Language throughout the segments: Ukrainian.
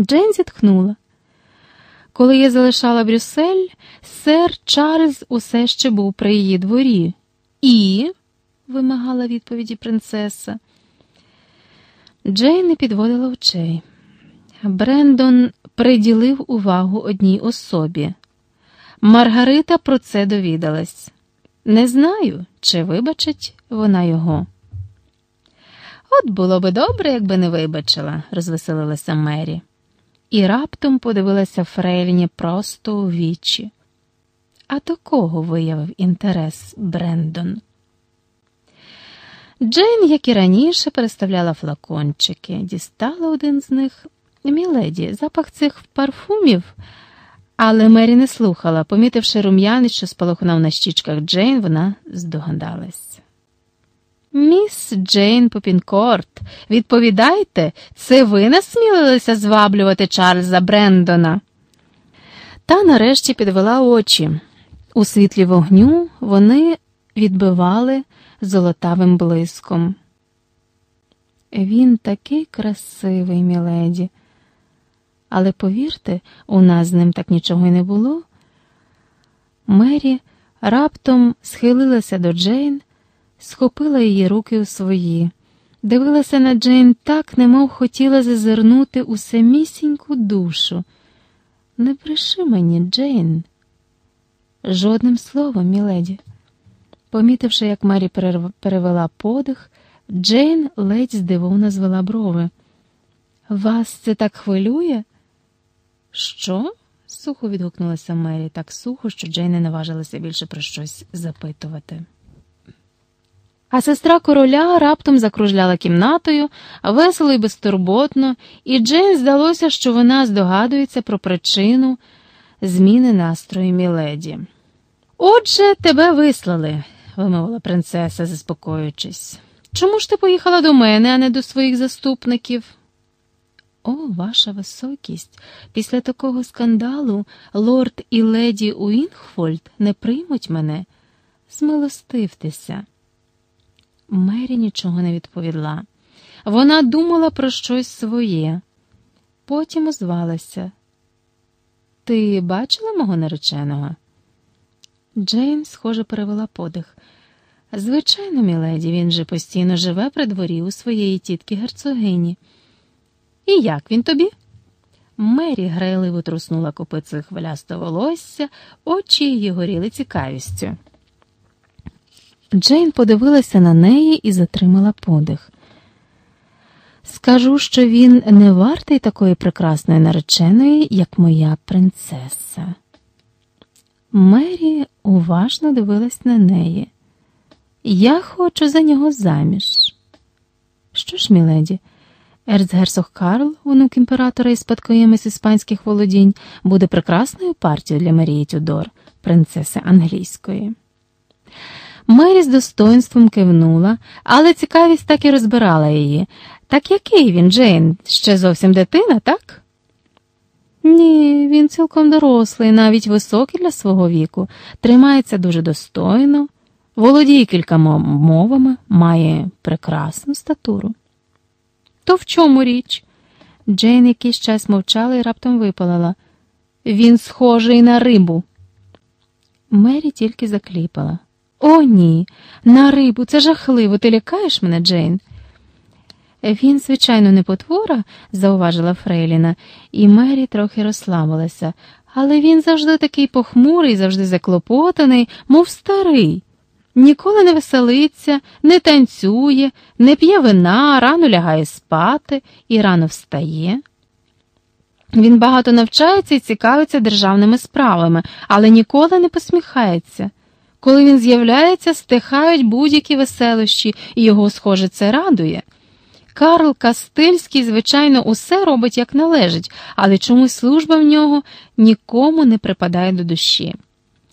Джейн зітхнула. Коли я залишала Брюссель, сер Чарльз усе ще був при її дворі. І, вимагала відповіді принцеса. Джейн не підводила очей. Брендон приділив увагу одній особі. Маргарита про це довідалась. Не знаю, чи вибачить вона його. От було би добре, якби не вибачила, розвеселилася Мері, і раптом подивилася Фрейліні просто у вічі. А до кого виявив інтерес Брендон? Джейн, як і раніше, переставляла флакончики, дістала один з них. Міледі, запах цих парфумів. Але Мері не слухала, помітивши рум'яний, що спалахнув на щічках Джейн, вона здогадалась. Міс Джейн Попінкорт, відповідайте, це ви насмілилися зваблювати Чарльза Брендона? Та нарешті підвела очі. У світлі вогню вони відбивали золотавим блиском. Він такий красивий, міледі. Але повірте, у нас з ним так нічого й не було. Мері раптом схилилася до Джейн, схопила її руки у свої, дивилася на Джейн так, немов хотіла зазирнути у самісіньку душу. Не бреши мені, Джейн. Жодним словом, міледі. Помітивши, як Мері перевела подих, Джейн ледь здивовано звела брови. Вас це так хвилює? Що? сухо відгукнулася Мері, так сухо, що Джейн не наважилася більше про щось запитувати. А сестра короля раптом закружляла кімнатою, весело і безтурботно, і Джейн здалося, що вона здогадується про причину зміни настрою Міледі. Отже, тебе вислали, вимовила принцеса, заспокоюючись. Чому ж ти поїхала до мене, а не до своїх заступників? О, ваша високість, після такого скандалу лорд і леді Уінгфольд не приймуть мене. Змилостивтеся. Мері нічого не відповіла. Вона думала про щось своє. Потім озвалася. Ти бачила мого нареченого? Джейн, схоже, перевела подих. Звичайно, міледі, він же постійно живе при дворі у своєї тітки герцогині. І як він тобі? Мері грайливо труснула копицею хвилясто волосся, очі її горіли цікавістю. Джейн подивилася на неї і затримала подих. Скажу, що він не вартий такої прекрасної нареченої, як моя принцеса. Мері уважно дивилась на неї. Я хочу за нього заміж. Що ж, міледі, ерцгерцог Карл, онук імператора і спадкоємець іспанських володінь, буде прекрасною партією для Марії Тюдор, принцеси англійської. Мері з достоинством кивнула, але цікавість так і розбирала її. Так який він, Джейн, ще зовсім дитина, так? Ні, він цілком дорослий, навіть високий для свого віку, тримається дуже достойно, володіє кількома мовами, має прекрасну статуру. То в чому річ? Джейн якийсь час мовчала і раптом випалила. Він схожий на рибу. Мері тільки закліпала. О, ні, на рибу, це жахливо. Ти лякаєш мене, Джейн? Він, звичайно, не потвора, зауважила Фрейліна, і Мері трохи розслабилася, але він завжди такий похмурий, завжди заклопотаний, мов старий. Ніколи не веселиться, не танцює, не п'є вина, рано лягає спати і рано встає. Він багато навчається і цікавиться державними справами, але ніколи не посміхається. Коли він з'являється, стихають будь-які веселощі, і його, схоже, це радує. Карл Кастильський, звичайно, усе робить як належить, але чомусь служба в нього нікому не припадає до душі.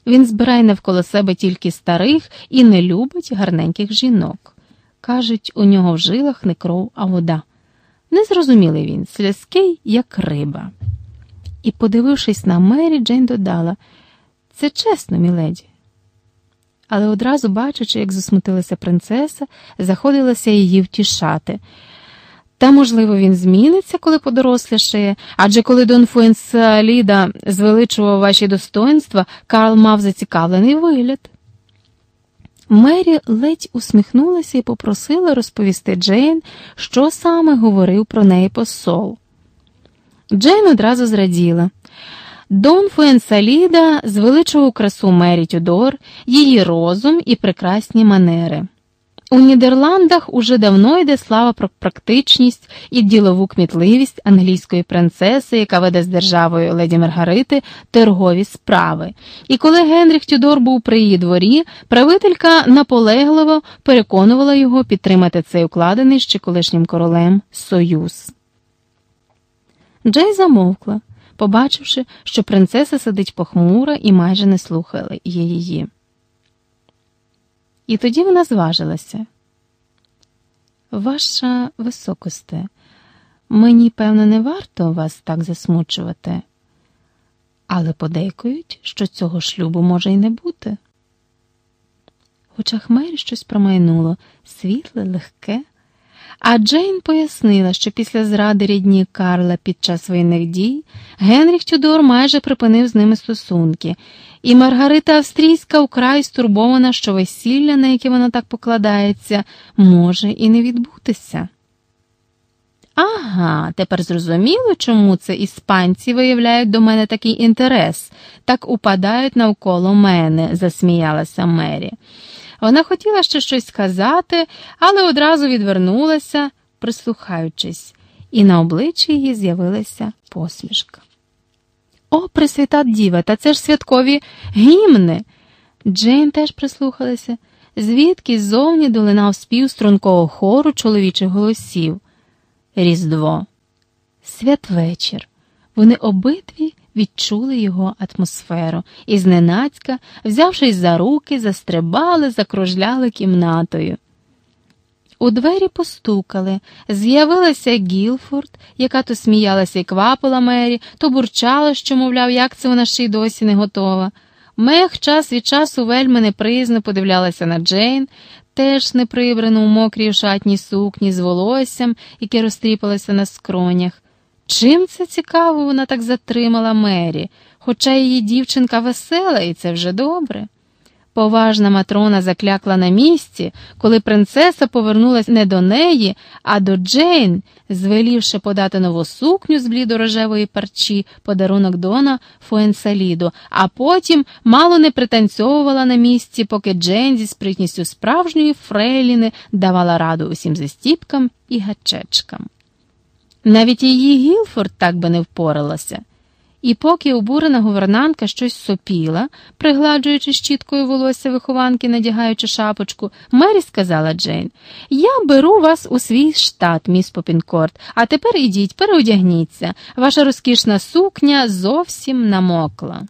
Він збирає навколо себе тільки старих і не любить гарненьких жінок. Кажуть, у нього в жилах не кров, а вода. Незрозумілий він, слязкий, як риба. І, подивившись на Мері, Джейн додала це чесно, міледі. Але одразу бачачи, як засмутилася принцеса, заходилася її втішати. Та, можливо, він зміниться, коли подорослішає, адже коли Дон Фуенсаліда звеличував ваші достоинства, Карл мав зацікавлений вигляд. Мері ледь усміхнулася і попросила розповісти Джейн, що саме говорив про неї посол. Джейн одразу зраділа. Дон Фуенсаліда звеличував красу Мері Тюдор, її розум і прекрасні манери. У Нідерландах уже давно йде слава про практичність і ділову кмітливість англійської принцеси, яка веде з державою леді Маргарити торгові справи. І коли Генріх Тюдор був при її дворі, правителька наполегливо переконувала його підтримати цей укладений ще колишнім королем Союз. Джей замовкла, побачивши, що принцеса сидить похмура і майже не слухала її. І тоді вона зважилася. Ваша високосте, мені, певно, не варто вас так засмучувати, але подейкують, що цього шлюбу може й не бути. В очах щось промайнуло світле, легке. А Джейн пояснила, що після зради рідні Карла під час воєнних дій Генріх Тюдор майже припинив з ними стосунки, і Маргарита Австрійська вкрай стурбована, що весілля, на яке вона так покладається, може і не відбутися. Ага, тепер зрозуміло, чому це іспанці виявляють до мене такий інтерес, так упадають навколо мене, засміялася Мері. Вона хотіла ще щось сказати, але одразу відвернулася, прислухаючись, і на обличчі її з'явилася посмішка. О, Пресвята Діва, та це ж святкові гімни. Джейн теж прислухалася, звідки ззовні долинав спів стрункого хору чоловічих голосів. Різдво, святвечір. Вони обидві відчули його атмосферу і зненацька, взявшись за руки, застрибали, закружляли кімнатою. У двері постукали, з'явилася Гілфорд, яка то сміялася і квапила Мері, то бурчала, що, мовляв, як це вона ще й досі не готова. Мех час від часу вельми неприязно подивлялася на Джейн, теж неприбрану у мокрій шатній сукні з волоссям, яке розтріпалося на скронях. Чим це цікаво, вона так затримала Мері, хоча її дівчинка весела, і це вже добре. Поважна матрона заклякла на місці, коли принцеса повернулась не до неї, а до Джейн, звелівши подати нову сукню з блідорожевої парчі, подарунок Дона Фуенсаліду, а потім мало не пританцьовувала на місці, поки Джейн зі спритністю справжньої фрейліни давала раду усім застіпкам і гачечкам. Навіть її Гілфорд так би не впоралася. І поки обурена гувернантка щось сопіла, пригладжуючи щіткою волосся вихованки, надягаючи шапочку, Мері сказала Джейн: Я беру вас у свій штат, міс Попінкорт, а тепер ідіть, переодягніться. Ваша розкішна сукня зовсім намокла.